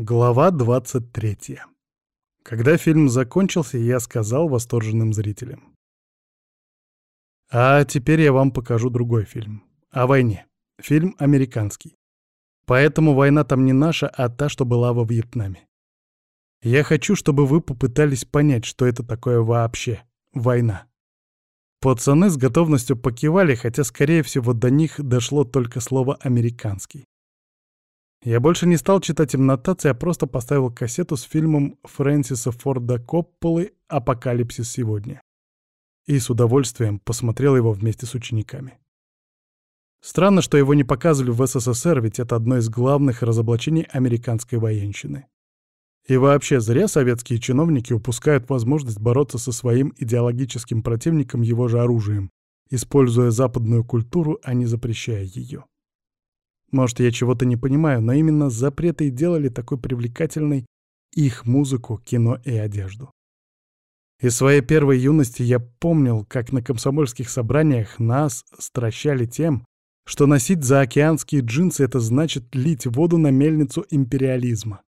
Глава 23. Когда фильм закончился, я сказал восторженным зрителям. А теперь я вам покажу другой фильм. О войне. Фильм американский. Поэтому война там не наша, а та, что была во Вьетнаме. Я хочу, чтобы вы попытались понять, что это такое вообще. Война. Пацаны с готовностью покивали, хотя, скорее всего, до них дошло только слово «американский». Я больше не стал читать им нотации, а просто поставил кассету с фильмом Фрэнсиса Форда Копполы «Апокалипсис сегодня». И с удовольствием посмотрел его вместе с учениками. Странно, что его не показывали в СССР, ведь это одно из главных разоблачений американской военщины. И вообще зря советские чиновники упускают возможность бороться со своим идеологическим противником его же оружием, используя западную культуру, а не запрещая ее. Может, я чего-то не понимаю, но именно запреты делали такой привлекательной их музыку, кино и одежду. Из своей первой юности я помнил, как на комсомольских собраниях нас стращали тем, что носить заокеанские джинсы — это значит лить воду на мельницу империализма.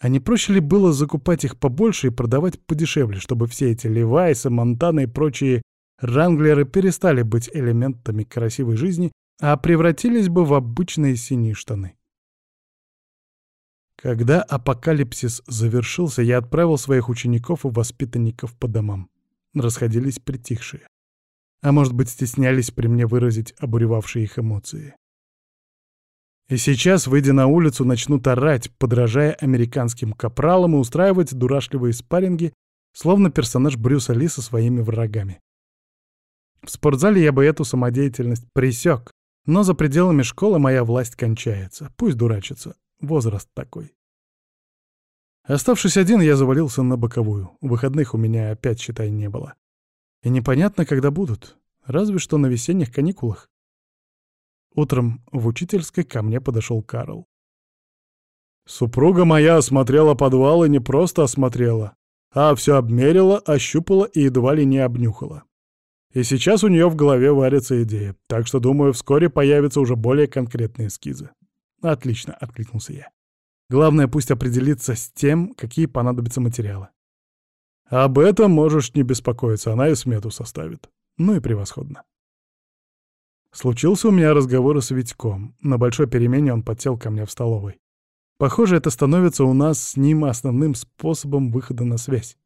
А не проще ли было закупать их побольше и продавать подешевле, чтобы все эти Левайсы, Монтаны и прочие ранглеры перестали быть элементами красивой жизни а превратились бы в обычные синие штаны. Когда апокалипсис завершился, я отправил своих учеников и воспитанников по домам. Расходились притихшие. А может быть, стеснялись при мне выразить обуревавшие их эмоции. И сейчас, выйдя на улицу, начнут орать, подражая американским капралам и устраивать дурашливые спарринги, словно персонаж Брюса Ли со своими врагами. В спортзале я бы эту самодеятельность пресек, но за пределами школы моя власть кончается. Пусть дурачится. Возраст такой. Оставшись один, я завалился на боковую. Выходных у меня опять, считай, не было. И непонятно, когда будут. Разве что на весенних каникулах. Утром в учительской ко мне подошел Карл. Супруга моя осмотрела подвал и не просто осмотрела, а все обмерила, ощупала и едва ли не обнюхала. И сейчас у нее в голове варится идея, так что, думаю, вскоре появятся уже более конкретные эскизы. Отлично, откликнулся я. Главное, пусть определится с тем, какие понадобятся материалы. Об этом можешь не беспокоиться, она и смету составит. Ну и превосходно. Случился у меня разговор с Витьком. На большой перемене он подсел ко мне в столовой. Похоже, это становится у нас с ним основным способом выхода на связь.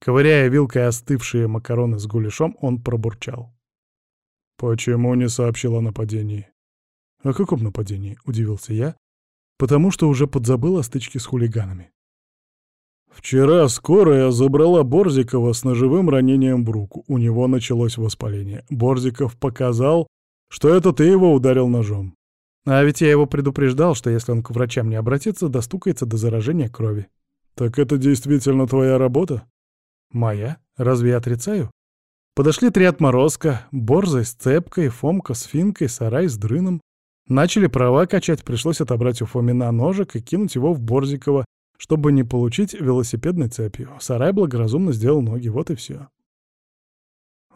Ковыряя вилкой остывшие макароны с гуляшом, он пробурчал. «Почему не сообщил о нападении?» «О каком нападении?» — удивился я, потому что уже подзабыл о стычке с хулиганами. «Вчера скорая забрала Борзикова с ножевым ранением в руку. У него началось воспаление. Борзиков показал, что это ты его ударил ножом. А ведь я его предупреждал, что если он к врачам не обратится, достукается до заражения крови. Так это действительно твоя работа?» Моя? Разве я отрицаю? Подошли три отморозка, Борзой с цепкой, Фомка с финкой, Сарай с дрыном. Начали права качать, пришлось отобрать у Фомина ножик и кинуть его в Борзикова, чтобы не получить велосипедной цепью. Сарай благоразумно сделал ноги, вот и все.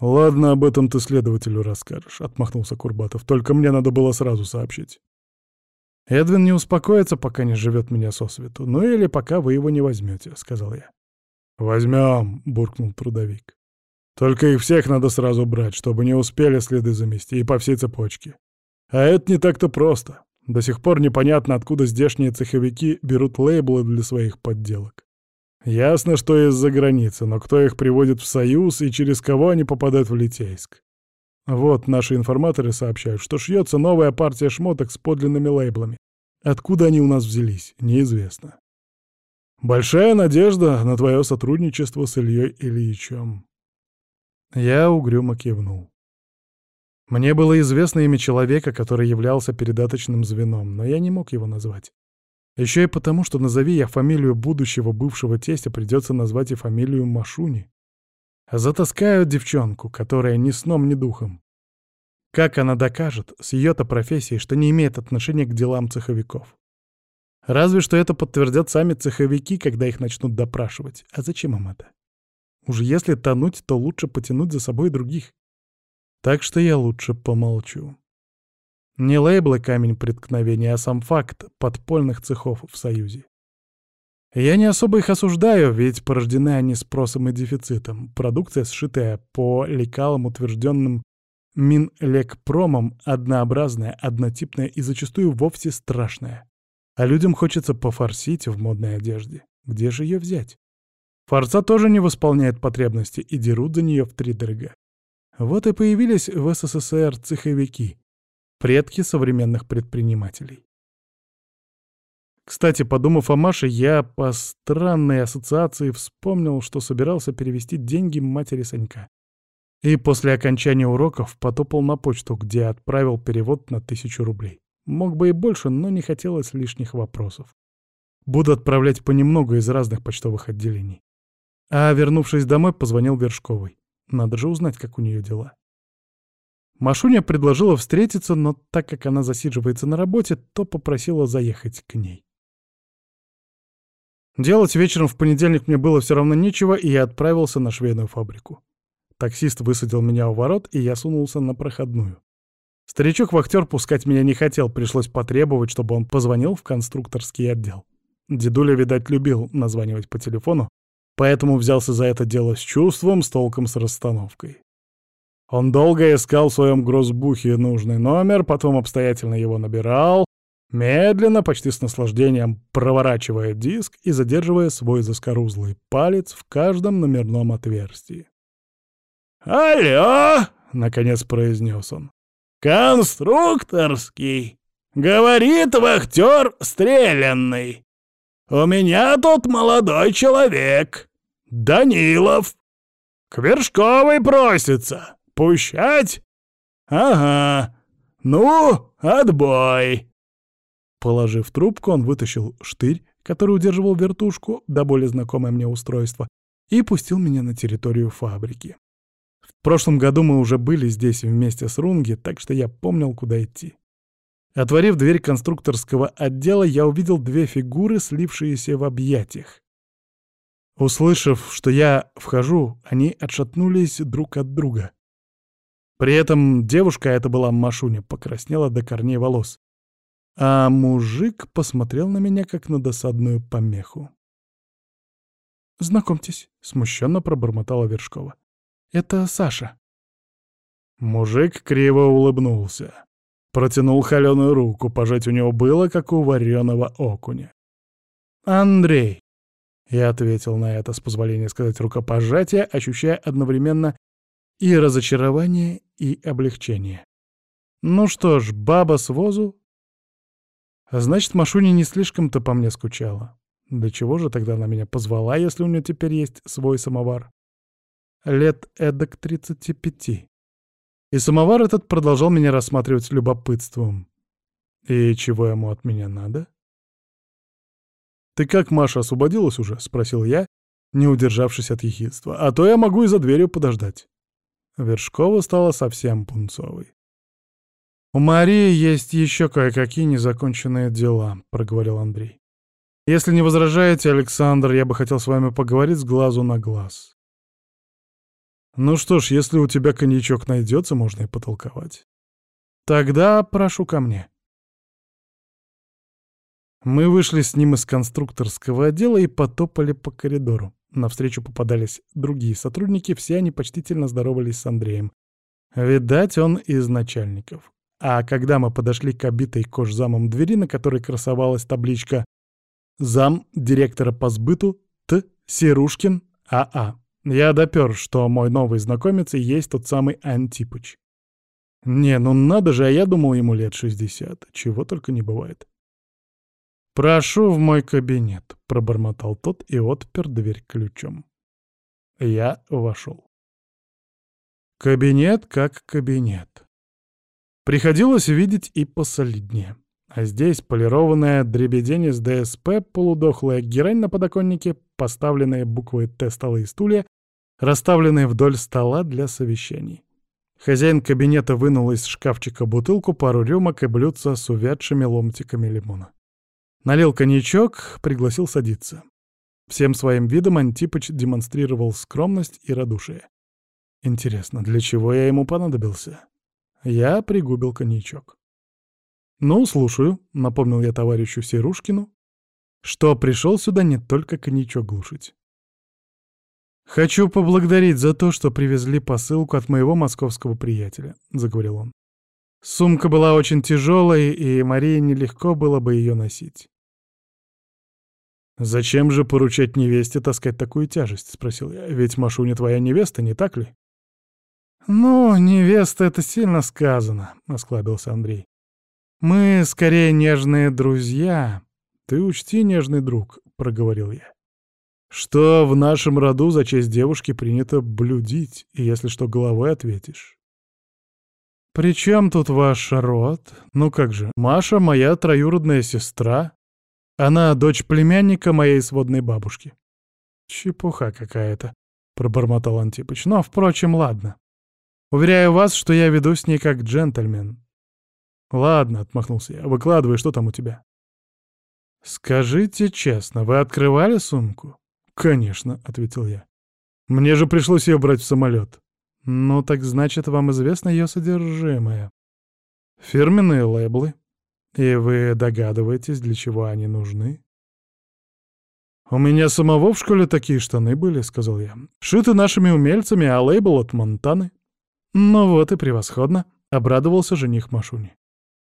«Ладно, об этом ты следователю расскажешь», — отмахнулся Курбатов. «Только мне надо было сразу сообщить». «Эдвин не успокоится, пока не живет меня сосвету. Ну или пока вы его не возьмете», — сказал я. «Возьмем», — буркнул трудовик. «Только их всех надо сразу брать, чтобы не успели следы замести, и по всей цепочке. А это не так-то просто. До сих пор непонятно, откуда здешние цеховики берут лейблы для своих подделок. Ясно, что из-за границы, но кто их приводит в Союз и через кого они попадают в Литейск? Вот наши информаторы сообщают, что шьется новая партия шмоток с подлинными лейблами. Откуда они у нас взялись, неизвестно. Большая надежда на твое сотрудничество с Ильей Ильичем. Я угрюмо кивнул. Мне было известно имя человека, который являлся передаточным звеном, но я не мог его назвать. Еще и потому, что назови я фамилию будущего бывшего тестя, придется назвать и фамилию Машуни. Затаскают девчонку, которая ни сном, ни духом. Как она докажет с ее-то профессией, что не имеет отношения к делам цеховиков? Разве что это подтвердят сами цеховики, когда их начнут допрашивать. А зачем им это? Уж если тонуть, то лучше потянуть за собой других. Так что я лучше помолчу. Не лейблы камень преткновения, а сам факт подпольных цехов в Союзе. Я не особо их осуждаю, ведь порождены они спросом и дефицитом. Продукция, сшитая по лекалам, утвержденным Минлекпромом, однообразная, однотипная и зачастую вовсе страшная. А людям хочется пофорсить в модной одежде. Где же ее взять? Форца тоже не восполняет потребности и дерут за нее втридорога. Вот и появились в СССР цеховики, предки современных предпринимателей. Кстати, подумав о Маше, я по странной ассоциации вспомнил, что собирался перевести деньги матери Санька. И после окончания уроков потопал на почту, где отправил перевод на тысячу рублей. Мог бы и больше, но не хотелось лишних вопросов. Буду отправлять понемногу из разных почтовых отделений. А вернувшись домой, позвонил Вершковой. Надо же узнать, как у нее дела. Машуня предложила встретиться, но так как она засиживается на работе, то попросила заехать к ней. Делать вечером в понедельник мне было все равно нечего, и я отправился на швейную фабрику. Таксист высадил меня у ворот, и я сунулся на проходную. Старичок-вахтер пускать меня не хотел, пришлось потребовать, чтобы он позвонил в конструкторский отдел. Дедуля, видать, любил названивать по телефону, поэтому взялся за это дело с чувством, с толком, с расстановкой. Он долго искал в своем грозбухе нужный номер, потом обстоятельно его набирал, медленно, почти с наслаждением проворачивая диск и задерживая свой заскорузлый палец в каждом номерном отверстии. «Алло!» — наконец произнес он. «Конструкторский!» — говорит вахтер стрелянный. «У меня тут молодой человек, Данилов. К Вершковой просится. Пущать? Ага. Ну, отбой!» Положив трубку, он вытащил штырь, который удерживал вертушку, до более знакомое мне устройство, и пустил меня на территорию фабрики. В прошлом году мы уже были здесь вместе с Рунги, так что я помнил, куда идти. Отворив дверь конструкторского отдела, я увидел две фигуры, слившиеся в объятиях. Услышав, что я вхожу, они отшатнулись друг от друга. При этом девушка, это была Машуня, покраснела до корней волос. А мужик посмотрел на меня, как на досадную помеху. «Знакомьтесь», — смущенно пробормотала Вершкова. «Это Саша». Мужик криво улыбнулся. Протянул холеную руку, пожать у него было, как у вареного окуня. «Андрей», — я ответил на это с позволения сказать рукопожатие, ощущая одновременно и разочарование, и облегчение. «Ну что ж, баба с возу, Значит, Машуня не слишком-то по мне скучала. Для чего же тогда она меня позвала, если у нее теперь есть свой самовар? Лет эдак тридцати пяти. И самовар этот продолжал меня рассматривать с любопытством. И чего ему от меня надо? «Ты как, Маша, освободилась уже?» — спросил я, не удержавшись от ехидства. «А то я могу и за дверью подождать». Вершкова стала совсем пунцовой. «У Марии есть еще кое-какие незаконченные дела», — проговорил Андрей. «Если не возражаете, Александр, я бы хотел с вами поговорить с глазу на глаз». «Ну что ж, если у тебя коньячок найдется, можно и потолковать». «Тогда прошу ко мне». Мы вышли с ним из конструкторского отдела и потопали по коридору. Навстречу попадались другие сотрудники, все они почтительно здоровались с Андреем. Видать, он из начальников. А когда мы подошли к обитой кожзамом двери, на которой красовалась табличка «Зам директора по сбыту Т. Серушкин А.А.», я допер, что мой новый знакомец и есть тот самый Антипыч. Не, ну надо же, а я думал, ему лет шестьдесят. Чего только не бывает. «Прошу в мой кабинет», — пробормотал тот и отпер дверь ключом. Я вошел. Кабинет как кабинет. Приходилось видеть и посолиднее. А здесь полированная дребедень из ДСП, полудохлая герань на подоконнике, поставленные буквы «Т» столы и стулья, расставленные вдоль стола для совещаний. Хозяин кабинета вынул из шкафчика бутылку, пару рюмок и блюдца с увядшими ломтиками лимона. Налил коньячок, пригласил садиться. Всем своим видом Антипыч демонстрировал скромность и радушие. Интересно, для чего я ему понадобился? Я пригубил коньячок. «Ну, слушаю», — напомнил я товарищу Серушкину, что пришел сюда не только коньячок глушить. «Хочу поблагодарить за то, что привезли посылку от моего московского приятеля», — заговорил он. «Сумка была очень тяжелой, и Марии нелегко было бы ее носить». «Зачем же поручать невесте таскать такую тяжесть?» — спросил я. «Ведь Машуня твоя невеста, не так ли?» «Ну, невеста — это сильно сказано», — осклабился Андрей. «Мы скорее нежные друзья». «Ты учти, нежный друг», — проговорил я что в нашем роду за честь девушки принято блюдить, и если что, головой ответишь. «При чем тут ваш род? Ну как же, Маша — моя троюродная сестра. Она дочь племянника моей сводной бабушки». «Чепуха какая-то», — пробормотал Антипыч. «Но, впрочем, ладно. Уверяю вас, что я веду с ней как джентльмен». «Ладно», — отмахнулся я. «Выкладывай, что там у тебя?» «Скажите честно, вы открывали сумку?» «Конечно», — ответил я. «Мне же пришлось ее брать в самолет». «Ну, так значит, вам известно ее содержимое». «Фирменные лейблы. И вы догадываетесь, для чего они нужны?» «У меня самого в школе такие штаны были», — сказал я. «Шиты нашими умельцами, а лейбл от Монтаны». «Ну вот и превосходно», — обрадовался жених Машуни.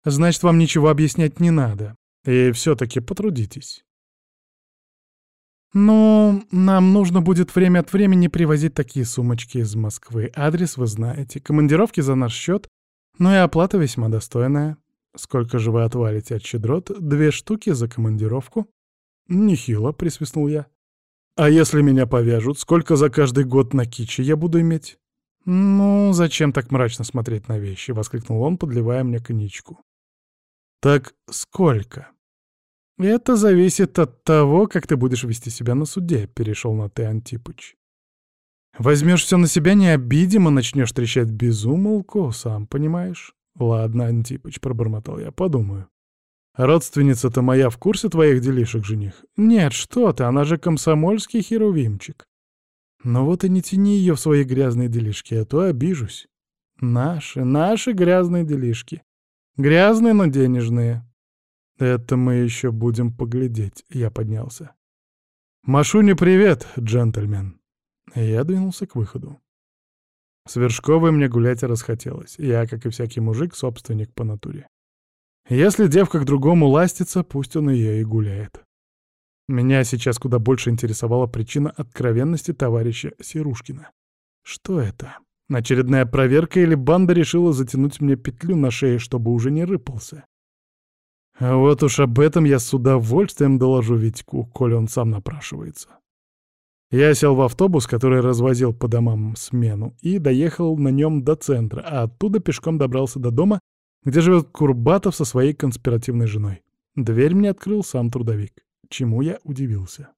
«Значит, вам ничего объяснять не надо. И все-таки потрудитесь». «Ну, нам нужно будет время от времени привозить такие сумочки из Москвы. Адрес вы знаете, командировки за наш счет, но и оплата весьма достойная. Сколько же вы отвалите от щедрот? Две штуки за командировку?» «Нехило», — присвистнул я. «А если меня повяжут, сколько за каждый год на кичи я буду иметь?» «Ну, зачем так мрачно смотреть на вещи?» — воскликнул он, подливая мне коньячку. «Так сколько?» «Это зависит от того, как ты будешь вести себя на суде», — перешел на «ты, Антипыч». «Возьмешь все на себя не обидимо, начнешь трещать безумолку, сам понимаешь». «Ладно, Антипыч», — пробормотал я, — «подумаю». «Родственница-то моя в курсе твоих делишек, жених?» «Нет, что ты, она же комсомольский херувимчик». «Ну вот и не тяни ее в свои грязные делишки, а то обижусь». «Наши, наши грязные делишки. Грязные, но денежные». «Это мы еще будем поглядеть», — я поднялся. «Машуне привет, джентльмен!» Я двинулся к выходу. С Вершковой мне гулять расхотелось. Я, как и всякий мужик, собственник по натуре. Если девка к другому ластится, пусть он ее и гуляет. Меня сейчас куда больше интересовала причина откровенности товарища Сирушкина. Что это? Очередная проверка или банда решила затянуть мне петлю на шее, чтобы уже не рыпался? А вот уж об этом я с удовольствием доложу Витьку, коль он сам напрашивается. Я сел в автобус, который развозил по домам смену, и доехал на нем до центра, а оттуда пешком добрался до дома, где живет Курбатов со своей конспиративной женой. Дверь мне открыл сам трудовик, чему я удивился.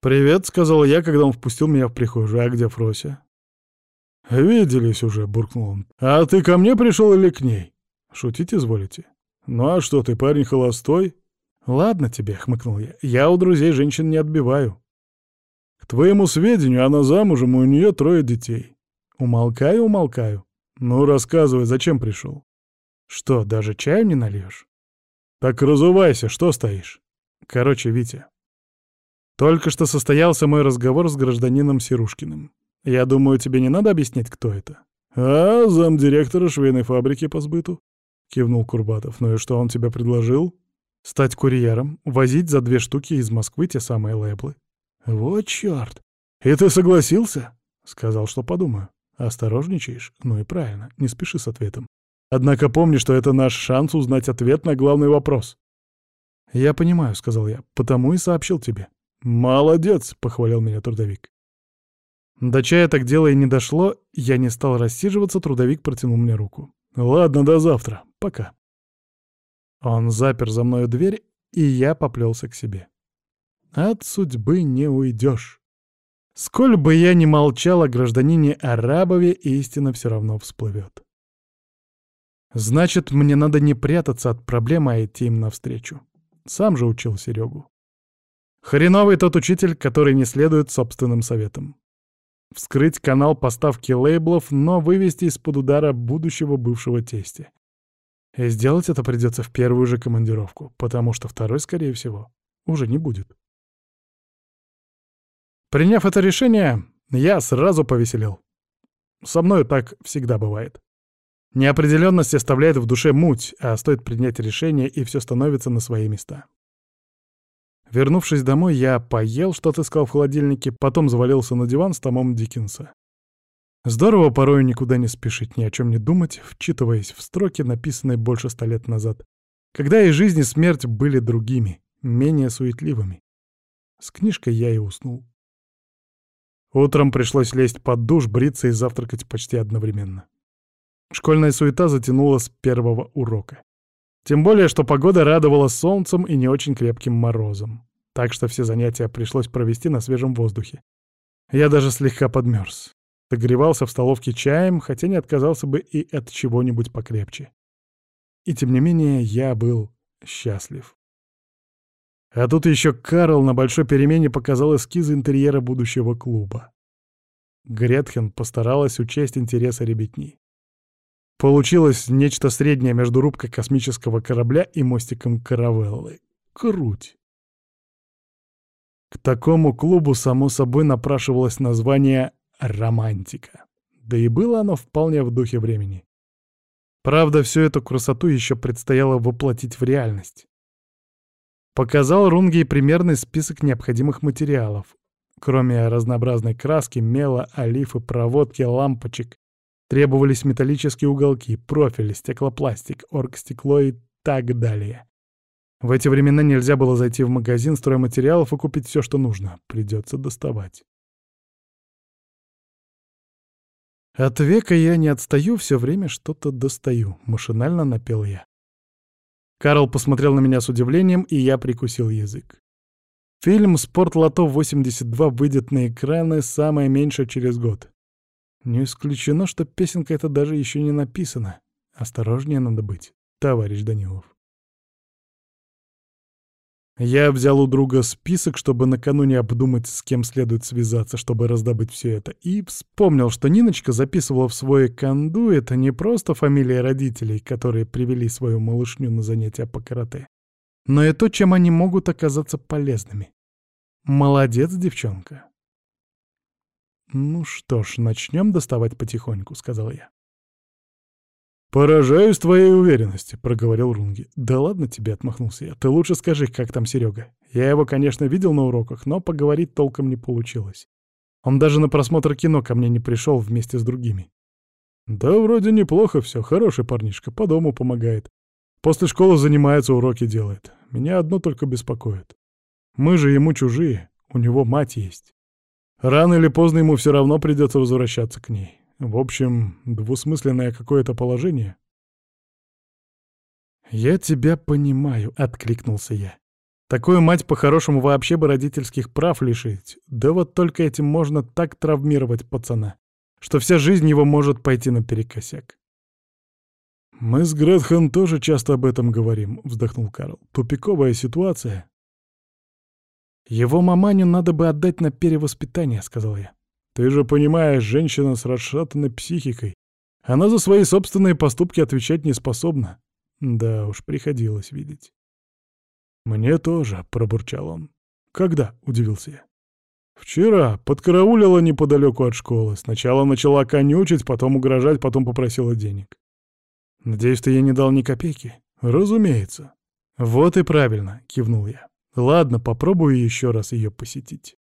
«Привет», — сказал я, когда он впустил меня в прихожую. «А где Фрося?» «Виделись уже», — буркнул он. «А ты ко мне пришел или к ней?» «Шутить изволите?» «Ну а что, ты парень холостой?» «Ладно тебе», — хмыкнул я, — «я у друзей женщин не отбиваю». «К твоему сведению, она замужем, и у нее трое детей». «Умолкаю, умолкаю». «Ну, рассказывай, зачем пришел?» «Что, даже чаю не нальешь?» «Так разувайся, что стоишь?» «Короче, Витя, только что состоялся мой разговор с гражданином Сирушкиным. Я думаю, тебе не надо объяснять, кто это?» «А, замдиректора швейной фабрики по сбыту?» — кивнул Курбатов. «Ну и что он тебе предложил?» «Стать курьером, возить за две штуки из Москвы те самые лейблы». «Вот чёрт! И ты согласился?» «Сказал, что подумаю. Осторожничаешь? Ну и правильно, не спеши с ответом. Однако помни, что это наш шанс узнать ответ на главный вопрос». «Я понимаю», — сказал я, — «потому и сообщил тебе». «Молодец!» — похвалил меня трудовик. До чая так дело и не дошло, я не стал рассиживаться, трудовик протянул мне руку. «Ладно, до завтра. Пока». Он запер за мною дверь, и я поплелся к себе. От судьбы не уйдешь. Сколь бы я ни молчал о гражданине Арабове, истина все равно всплывет. Значит, мне надо не прятаться от проблемы, а идти им навстречу. Сам же учил Серегу. Хреновый тот учитель, который не следует собственным советам вскрыть канал поставки лейблов, но вывести из-под удара будущего бывшего тестя. И сделать это придется в первую же командировку, потому что второй, скорее всего, уже не будет. Приняв это решение, я сразу повеселел. Со мной так всегда бывает. Неопределенность оставляет в душе муть, а стоит принять решение, и все становится на свои места. Вернувшись домой, я поел, что отыскал в холодильнике, потом завалился на диван с томом Диккенса. Здорово порой никуда не спешить, ни о чем не думать, вчитываясь в строки, написанные больше ста лет назад, когда и жизнь, и смерть были другими, менее суетливыми. С книжкой я и уснул. Утром пришлось лезть под душ, бриться и завтракать почти одновременно. Школьная суета затянула с первого урока. Тем более, что погода радовала солнцем и не очень крепким морозом. Так что все занятия пришлось провести на свежем воздухе. Я даже слегка подмерз. Согревался в столовке чаем, хотя не отказался бы и от чего-нибудь покрепче. И тем не менее, я был счастлив. А тут еще Карл на большой перемене показал эскизы интерьера будущего клуба. Гретхен постаралась учесть интересы ребятни. Получилось нечто среднее между рубкой космического корабля и мостиком каравеллы. Круть! К такому клубу, само собой, напрашивалось название «Романтика». Да и было оно вполне в духе времени. Правда, всю эту красоту еще предстояло воплотить в реальность. Показал Рунге примерный список необходимых материалов. Кроме разнообразной краски, мела, олифы, проводки, лампочек, требовались металлические уголки, профили, стеклопластик, оргстекло и так далее. В эти времена нельзя было зайти в магазин стройматериалов и купить все, что нужно. Придется доставать. От века я не отстаю, все время что-то достаю. Машинально напел я. Карл посмотрел на меня с удивлением, и я прикусил язык. Фильм «Спорт Лото 82» выйдет на экраны самое меньше через год. Не исключено, что песенка эта даже еще не написана. Осторожнее надо быть, товарищ Данилов. Я взял у друга список, чтобы накануне обдумать, с кем следует связаться, чтобы раздобыть все это, и вспомнил, что Ниночка записывала в свой кондуит не просто фамилии родителей, которые привели свою малышню на занятия по карате, но и то, чем они могут оказаться полезными. Молодец, девчонка. «Ну что ж, начнем доставать потихоньку», — сказал я. «Поражаюсь твоей уверенности», — проговорил Рунги. «Да ладно тебе», — отмахнулся я. «Ты лучше скажи, как там Серега. Я его, конечно, видел на уроках, но поговорить толком не получилось. Он даже на просмотр кино ко мне не пришел вместе с другими». «Да вроде неплохо все, хороший парнишка, по дому помогает. После школы занимается, уроки делает. Меня одно только беспокоит. Мы же ему чужие, у него мать есть. Рано или поздно ему все равно придется возвращаться к ней. В общем, двусмысленное какое-то положение. «Я тебя понимаю», — откликнулся я. «Такую мать по-хорошему вообще бы родительских прав лишить. Да вот только этим можно так травмировать пацана, что вся жизнь его может пойти наперекосяк». «Мы с Гретхен тоже часто об этом говорим», — вздохнул Карл. «Тупиковая ситуация». «Его маманю надо бы отдать на перевоспитание», — сказал я. Ты же понимаешь, женщина с расшатанной психикой. Она за свои собственные поступки отвечать не способна. Да уж, приходилось видеть. «Мне тоже», — пробурчал он. «Когда?» — удивился я. «Вчера. Подкараулила неподалеку от школы. Сначала начала конючить, потом угрожать, потом попросила денег. Надеюсь, ты ей не дал ни копейки?» «Разумеется». «Вот и правильно», — кивнул я. «Ладно, попробую еще раз ее посетить».